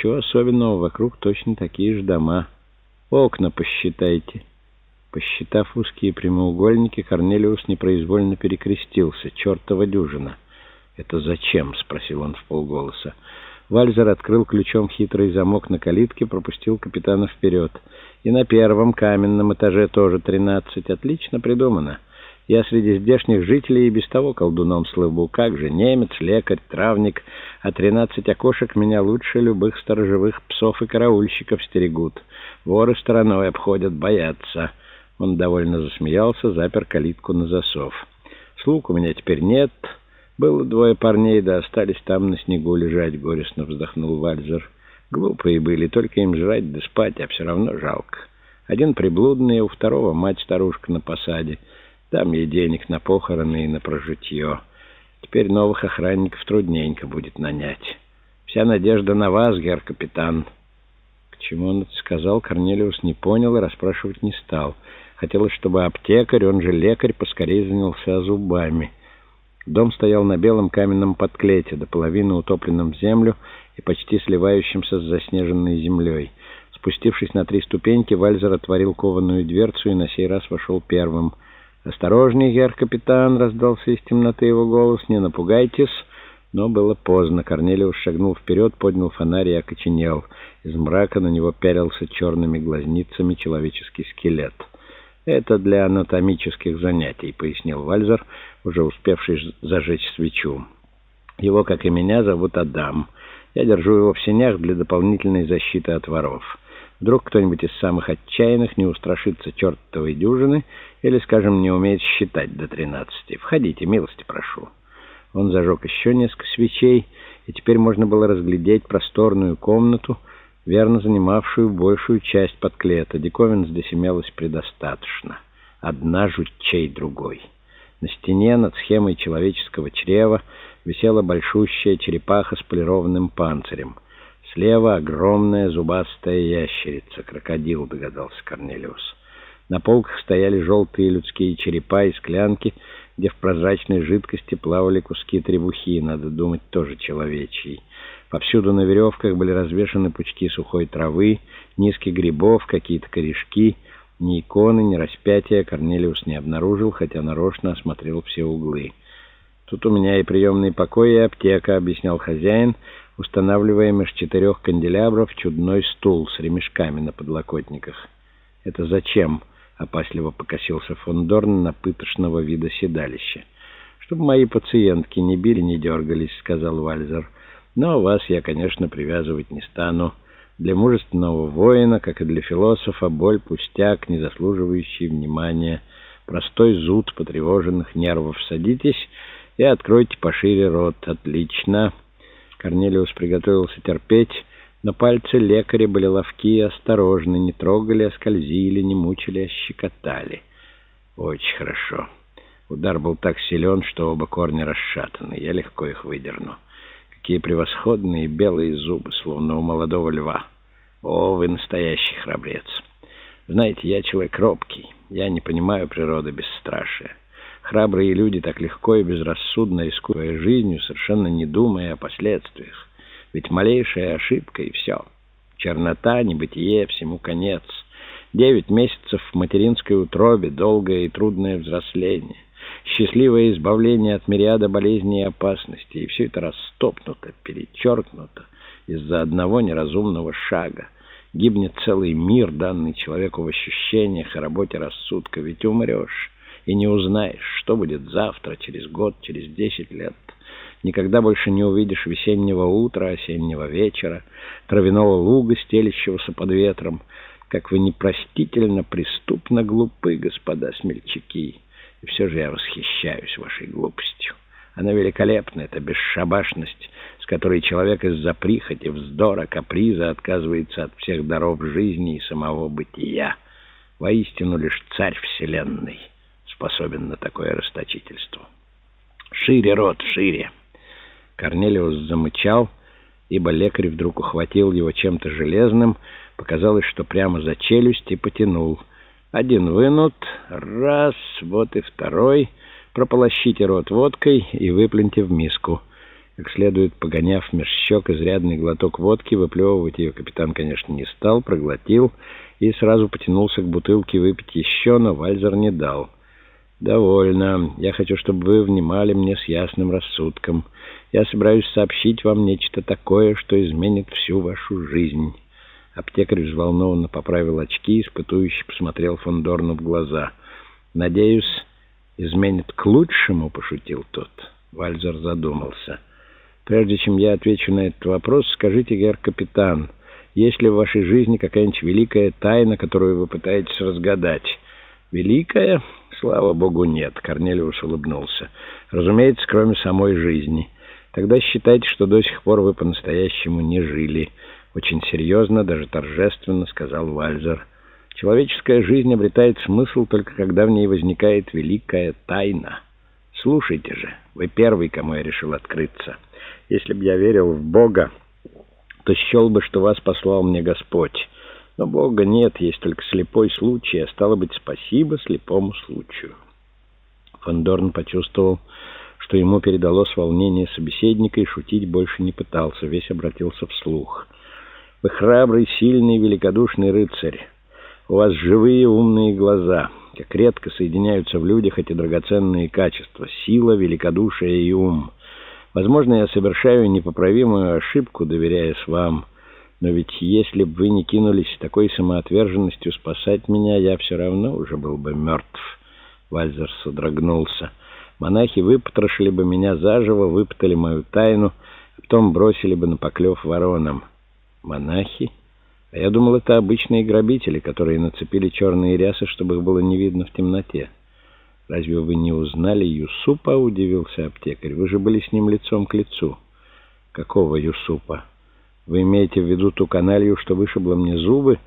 Ничего особенного, вокруг точно такие же дома. Окна посчитайте. Посчитав узкие прямоугольники, Корнелиус непроизвольно перекрестился. Чертова дюжина. «Это зачем?» — спросил он в полголоса. Вальзер открыл ключом хитрый замок на калитке, пропустил капитана вперед. «И на первом каменном этаже тоже тринадцать. Отлично придумано». Я среди здешних жителей и без того колдуном слыву. Как же, немец, лекарь, травник, а тринадцать окошек меня лучше любых сторожевых псов и караульщиков стерегут. Воры стороной обходят, боятся. Он довольно засмеялся, запер калитку на засов. Слуг у меня теперь нет. Было двое парней, да остались там на снегу лежать, горестно вздохнул Вальзер. Глупые были, только им жрать да спать, а все равно жалко. Один приблудный, у второго мать-старушка на посаде. Дам ей денег на похороны и на прожитье. Теперь новых охранников трудненько будет нанять. Вся надежда на вас, гер-капитан». К чему он это сказал, Корнелиус не понял и расспрашивать не стал. Хотелось, чтобы аптекарь, он же лекарь, поскорее занялся зубами. Дом стоял на белом каменном подклете, до половины утопленном в землю и почти сливающимся с заснеженной землей. Спустившись на три ступеньки, Вальзер отворил кованую дверцу и на сей раз вошел первым — «Осторожней, гер-капитан!» — раздался из темноты его голос. «Не напугайтесь!» Но было поздно. Корнелиус шагнул вперед, поднял фонарь и окоченел. Из мрака на него пялился черными глазницами человеческий скелет. «Это для анатомических занятий», — пояснил Вальзер, уже успевший зажечь свечу. «Его, как и меня, зовут Адам. Я держу его в сенях для дополнительной защиты от воров». Вдруг кто-нибудь из самых отчаянных не устрашится чертовой дюжины или, скажем, не умеет считать до тринадцати. Входите, милости прошу. Он зажег еще несколько свечей, и теперь можно было разглядеть просторную комнату, верно занимавшую большую часть подклета. Диковин здесь имелось предостаточно. Одна жутчей другой. На стене над схемой человеческого чрева висела большущая черепаха с полированным панцирем — Слева огромная зубастая ящерица, крокодил, догадался Корнелиус. На полках стояли желтые людские черепа и склянки, где в прозрачной жидкости плавали куски требухи, надо думать, тоже человечьи. Повсюду на веревках были развешаны пучки сухой травы, низких грибов, какие-то корешки. Ни иконы, ни распятия Корнелиус не обнаружил, хотя нарочно осмотрел все углы. «Тут у меня и приемный покой, и аптека», — объяснял хозяин, — устанавливая меж четырех канделябров чудной стул с ремешками на подлокотниках. «Это зачем?» — опасливо покосился фон Дорн на пытошного вида седалища. «Чтобы мои пациентки не били, не дергались», — сказал Вальзер. «Но вас я, конечно, привязывать не стану. Для мужественного воина, как и для философа, боль — пустяк, не заслуживающий внимания. Простой зуд потревоженных нервов. Садитесь и откройте пошире рот. Отлично!» Корнелиус приготовился терпеть, но пальцы лекаря были ловки и осторожны, не трогали, а скользили, не мучили, а щекотали. Очень хорошо. Удар был так силен, что оба корня расшатаны. Я легко их выдерну. Какие превосходные белые зубы, словно у молодого льва. О, вы настоящий храбрец. Знаете, я человек робкий. Я не понимаю природы бесстрашия. Храбрые люди так легко и безрассудно рискуя жизнью, совершенно не думая о последствиях. Ведь малейшая ошибка и все. Чернота, небытие, всему конец. Девять месяцев в материнской утробе, долгое и трудное взросление. Счастливое избавление от мириада болезней и опасностей. И все это растопнуто, перечеркнуто из-за одного неразумного шага. Гибнет целый мир, данный человеку в ощущениях и работе рассудка. Ведь умрешь и не узнаешь, что будет завтра, через год, через десять лет. Никогда больше не увидишь весеннего утра, осеннего вечера, травяного луга, стелящегося под ветром. Как вы непростительно, преступно глупы, господа смельчаки. И все же я восхищаюсь вашей глупостью. Она великолепна, эта бесшабашность, с которой человек из-за прихоти, вздора, каприза отказывается от всех даров жизни и самого бытия. Воистину лишь царь вселенной способен на такое расточительство. «Шире рот, шире!» Корнелиус замычал, ибо лекарь вдруг ухватил его чем-то железным, показалось, что прямо за челюсть и потянул. Один вынут, раз, вот и второй. Прополощите рот водкой и выплюньте в миску. Как следует погоняв меж щек изрядный глоток водки, выплевывать ее капитан, конечно, не стал, проглотил и сразу потянулся к бутылке выпить еще, но Вальзер не дал. «Довольно. Я хочу, чтобы вы внимали мне с ясным рассудком. Я собираюсь сообщить вам нечто такое, что изменит всю вашу жизнь». Аптекарь взволнованно поправил очки и испытующе посмотрел Фондорну в глаза. «Надеюсь, изменит к лучшему?» — пошутил тот. Вальзер задумался. «Прежде чем я отвечу на этот вопрос, скажите, гер-капитан, есть ли в вашей жизни какая-нибудь великая тайна, которую вы пытаетесь разгадать?» «Великая?» «Слава богу, нет», — Корнелиус улыбнулся. «Разумеется, кроме самой жизни. Тогда считайте, что до сих пор вы по-настоящему не жили». Очень серьезно, даже торжественно сказал Вальзер. «Человеческая жизнь обретает смысл только когда в ней возникает великая тайна. Слушайте же, вы первый, кому я решил открыться. Если бы я верил в Бога, то счел бы, что вас послал мне Господь». Но Бога нет, есть только слепой случай, а стало быть, спасибо слепому случаю. Фандорн почувствовал, что ему передалось волнение собеседника, и шутить больше не пытался, весь обратился вслух. «Вы храбрый, сильный, великодушный рыцарь. У вас живые умные глаза, как редко соединяются в людях эти драгоценные качества — сила, великодушие и ум. Возможно, я совершаю непоправимую ошибку, доверяясь вам». Но ведь если бы вы не кинулись с такой самоотверженностью спасать меня, я все равно уже был бы мертв. Вальзер содрогнулся. Монахи выпотрошили бы меня заживо, выпытали мою тайну, а потом бросили бы на поклев воронам. Монахи? А я думал, это обычные грабители, которые нацепили черные рясы, чтобы их было не видно в темноте. Разве вы не узнали Юсупа? — удивился аптекарь. Вы же были с ним лицом к лицу. Какого Юсупа? Вы имеете в виду ту каналью, что вышибла мне зубы?»